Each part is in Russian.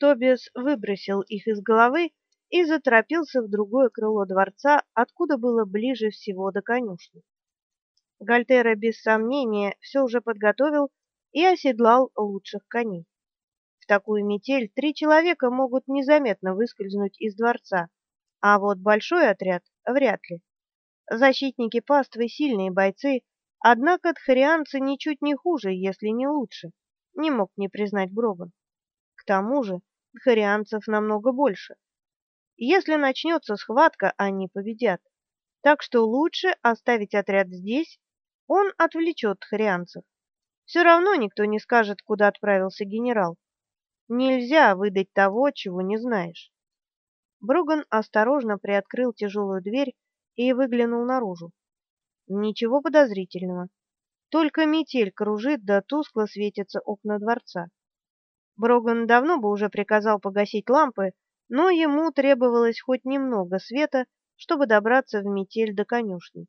Тобиас выбросил их из головы и заторопился в другое крыло дворца, откуда было ближе всего до конюшни. Гальтера без сомнения все уже подготовил и оседлал лучших коней. В такую метель три человека могут незаметно выскользнуть из дворца, а вот большой отряд вряд ли. Защитники паствы сильные бойцы, однако тхарианцы ничуть не хуже, если не лучше, не мог не признать Броган. К тому же тхарианцев намного больше. Если начнется схватка, они победят. Так что лучше оставить отряд здесь, он отвлечет тхарианцев. Все равно никто не скажет, куда отправился генерал. Нельзя выдать того, чего не знаешь. Броган осторожно приоткрыл тяжелую дверь и выглянул наружу. Ничего подозрительного. Только метель кружит, да тускло светятся окна дворца. Броган давно бы уже приказал погасить лампы, но ему требовалось хоть немного света, чтобы добраться в метель до конюшни.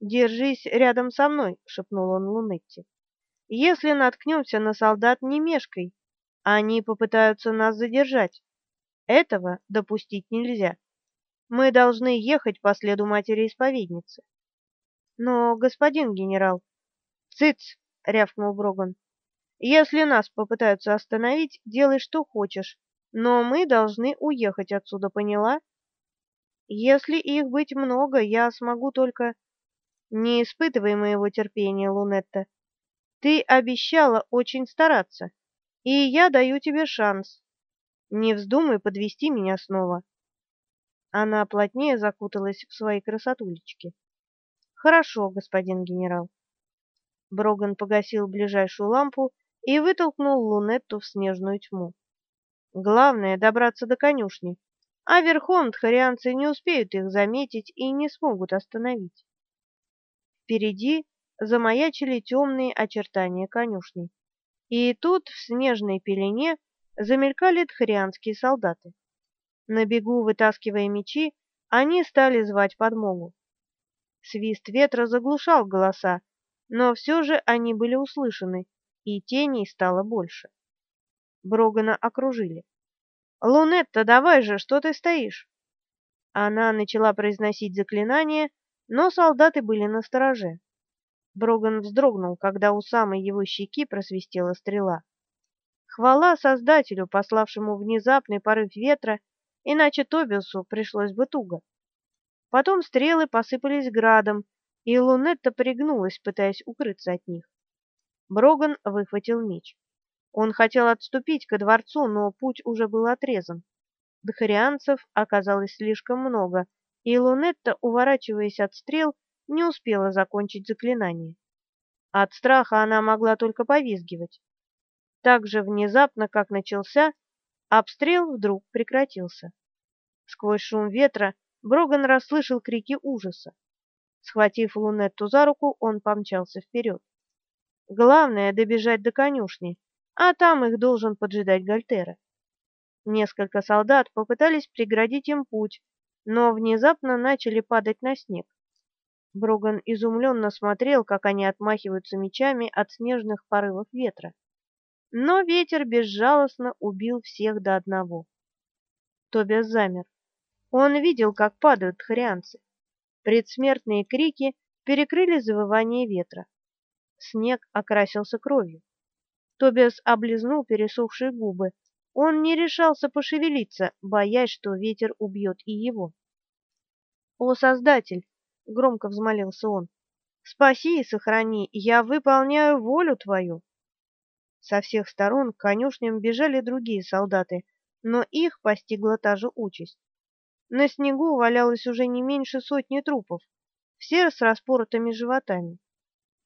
«Держись рядом со мной», — шепнул он Лунетти. Если наткнемся на солдат, не мешкай. Они попытаются нас задержать. Этого допустить нельзя. Мы должны ехать по следу матери-исповедницы. Но, господин генерал... Цыц! — рявкнул Броган. Если нас попытаются остановить, делай что хочешь, но мы должны уехать отсюда, поняла? Если их быть много, я смогу только... Не испытывай моего терпения, Лунетта. Ты обещала очень стараться, и я даю тебе шанс. Не вздумай подвести меня снова. Она плотнее закуталась в свои красотулечки. Хорошо, господин генерал. Броган погасил ближайшую лампу и вытолкнул Лунетту в снежную тьму. Главное добраться до конюшни, а верхом тхарианцы не успеют их заметить и не смогут остановить. Впереди замаячили темные очертания конюшни. И тут в снежной пелене замелькали тхарианские солдаты. На бегу, вытаскивая мечи, они стали звать подмогу. Свист ветра заглушал голоса, но все же они были услышаны, и теней стало больше. Брогана окружили. «Лунетта, давай же, что ты стоишь?» Она начала произносить заклинание, но солдаты были настороже. Броган вздрогнул, когда у самой его щеки просвистела стрела. Хвала Создателю, пославшему внезапный порыв ветра, иначе Тобиусу пришлось бы туго. Потом стрелы посыпались градом, и Лунетта пригнулась, пытаясь укрыться от них. Броган выхватил меч. Он хотел отступить ко дворцу, но путь уже был отрезан. Дхарианцев оказалось слишком много, и Лунетта, уворачиваясь от стрел, не успела закончить заклинание. От страха она могла только повизгивать. Так же внезапно, как начался, обстрел вдруг прекратился. Сквозь шум ветра Броган расслышал крики ужаса. Схватив Лунетту за руку, он помчался вперед. Главное — добежать до конюшни, а там их должен поджидать Гальтера. Несколько солдат попытались преградить им путь, но внезапно начали падать на снег. Броган изумленно смотрел, как они отмахиваются мечами от снежных порывов ветра. Но ветер безжалостно убил всех до одного. Тобиас замер. Он видел, как падают хрянцы. Предсмертные крики перекрыли завывание ветра. Снег окрасился кровью. Тобиас облизнул пересохшие губы. Он не решался пошевелиться, боясь, что ветер убьет и его. «О, Создатель!» — громко взмолился он. «Спаси и сохрани, я выполняю волю твою!» Со всех сторон к конюшням бежали другие солдаты, но их постигла та же участь. На снегу валялось уже не меньше сотни трупов, все с распоротыми животами.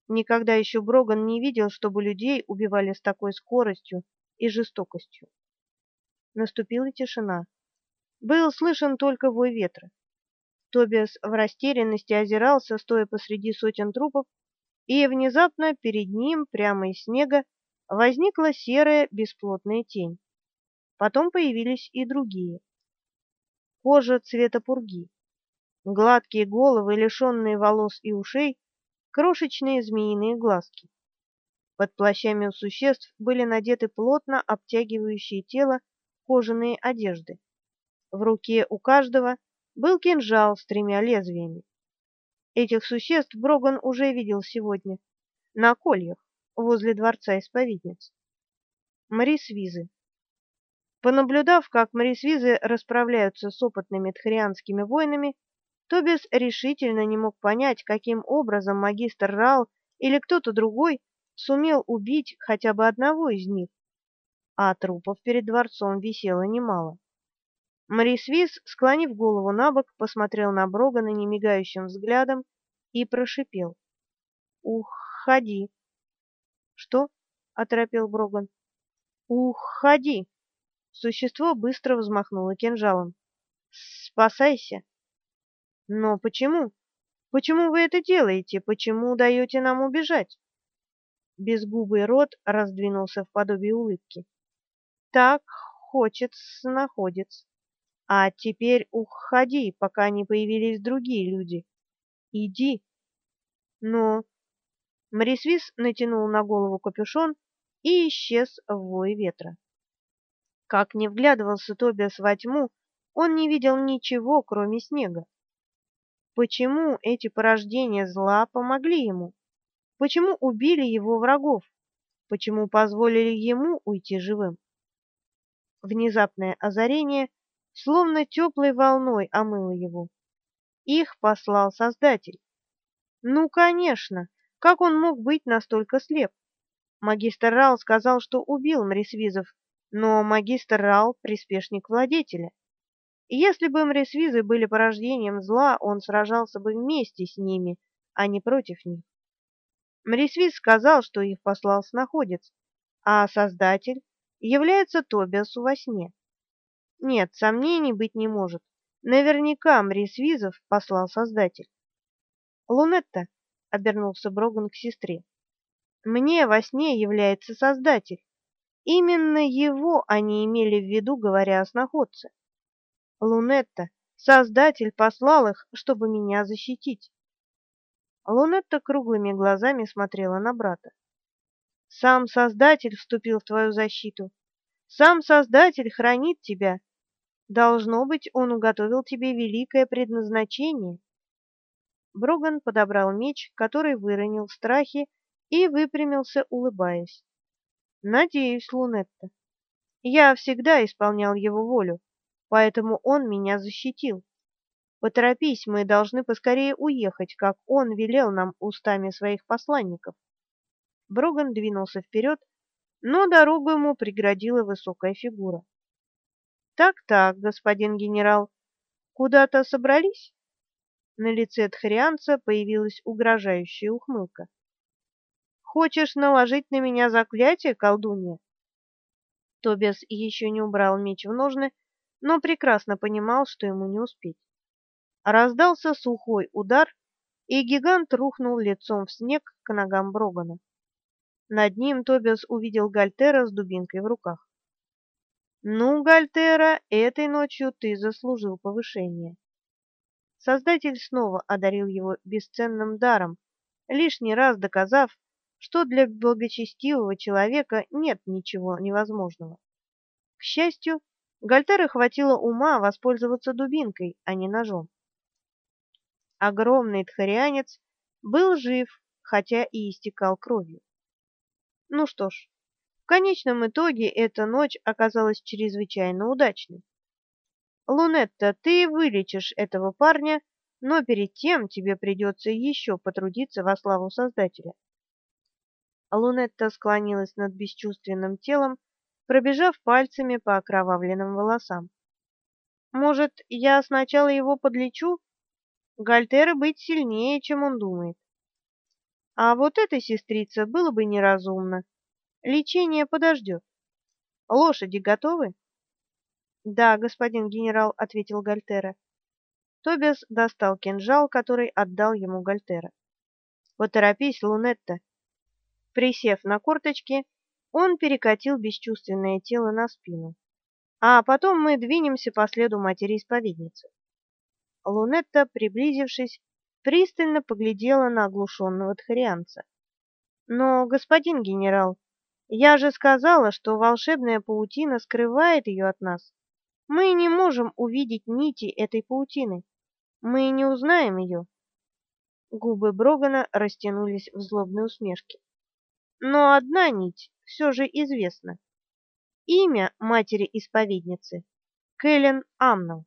Никогда еще Броган не видел, чтобы людей убивали с такой скоростью и жестокостью. Наступила тишина. Был слышен только вой ветра. Тобиас в растерянности озирался, стоя посреди сотен трупов, и внезапно перед ним, прямо из снега, возникла серая бесплотная тень. Потом появились и другие. Кожа цвета пурги, гладкие головы, лишенные волос и ушей, крошечные змеиные глазки. Под плащами у существ были надеты плотно обтягивающие тело кожаные одежды. В руке у каждого был кинжал с тремя лезвиями. Этих существ Броган уже видел сегодня на кольях возле дворца исповедниц. Морисвизы. Понаблюдав, как морисвизы расправляются с опытными тхарианскими воинами, Тобис решительно не мог понять, каким образом магистр Рал или кто-то другой сумел убить хотя бы одного из них, а трупов перед дворцом висело немало. Морисвиз, склонив голову на бок, посмотрел на Брогана немигающим взглядом и прошипел. «Уходи!» «Что?» — оторопел Броган. «Уходи!» Существо быстро взмахнуло кинжалом. «Спасайся!» «Но почему? Почему вы это делаете? Почему даете нам убежать?» Безгубый рот раздвинулся в подобие улыбки. «Так хочет находец. А теперь уходи, пока не появились другие люди. Иди!» «Но...» Морисвис натянул на голову капюшон и исчез в вой ветра. Как не вглядывался Тобиас во тьму, он не видел ничего, кроме снега. Почему эти порождения зла помогли ему? Почему убили его врагов? Почему позволили ему уйти живым? Внезапное озарение словно теплой волной омыло его. Их послал Создатель. Ну, конечно, как он мог быть настолько слеп? Магистр Рал сказал, что убил Мрисвизов, но магистр Рал — приспешник владетеля. Если бы Мрисвизы были порождением зла, он сражался бы вместе с ними, а не против них. Мрисвиз сказал, что их послал снаходец, а Создатель является Тобиасу во сне. Нет, сомнений быть не может. Наверняка Мрисвизов послал Создатель. «Лунетта», — обернулся Броган к сестре, — «мне во сне является Создатель. Именно его они имели в виду, говоря о сноходце. Лунетта, Создатель послал их, чтобы меня защитить. Лунетта круглыми глазами смотрела на брата. Сам Создатель вступил в твою защиту. Сам Создатель хранит тебя. Должно быть, он уготовил тебе великое предназначение. Броган подобрал меч, который выронил в страхе, и выпрямился, улыбаясь. Надеюсь, Лунетта. Я всегда исполнял его волю, поэтому он меня защитил. Поторопись, мы должны поскорее уехать, как он велел нам устами своих посланников. Броган двинулся вперед, но дорогу ему преградила высокая фигура. Так-так, господин генерал, куда-то собрались? На лице тхарианца появилась угрожающая ухмылка. Хочешь наложить на меня заклятие, колдунья? Тобиас еще не убрал меч в ножны, но прекрасно понимал, что ему не успеть. Раздался сухой удар, и гигант рухнул лицом в снег к ногам Брогана. Над ним Тобиас увидел Гальтера с дубинкой в руках. «Ну, Гальтера, этой ночью ты заслужил повышение». Создатель снова одарил его бесценным даром, лишний раз доказав, что для благочестивого человека нет ничего невозможного. К счастью, Гальтеры хватило ума воспользоваться дубинкой, а не ножом. Огромный тхарианец был жив, хотя и истекал кровью. Ну что ж, в конечном итоге эта ночь оказалась чрезвычайно удачной. Лунетта, ты вылечишь этого парня, но перед тем тебе придется еще потрудиться во славу Создателя. Лунетта склонилась над бесчувственным телом, пробежав пальцами по окровавленным волосам. Может, я сначала его подлечу? Гальтера быть сильнее, чем он думает. А вот этой сестрице было бы неразумно. Лечение подождет. Лошади готовы? Да, господин генерал, ответил Гальтера. Тобиас достал кинжал, который отдал ему Гальтера. Поторопись, Лунетта, Присев на корточки, он перекатил бесчувственное тело на спину. А потом мы двинемся по следу матери-исповедницы. Лунетта, приблизившись, пристально поглядела на оглушенного тхарианца. Но, господин генерал, Я же сказала, что волшебная паутина скрывает ее от нас. Мы не можем увидеть нити этой паутины. Мы не узнаем ее. Губы Брогана растянулись в злобной усмешке. Но одна нить все же известна. Имя матери-исповедницы — Кэлен Амнел.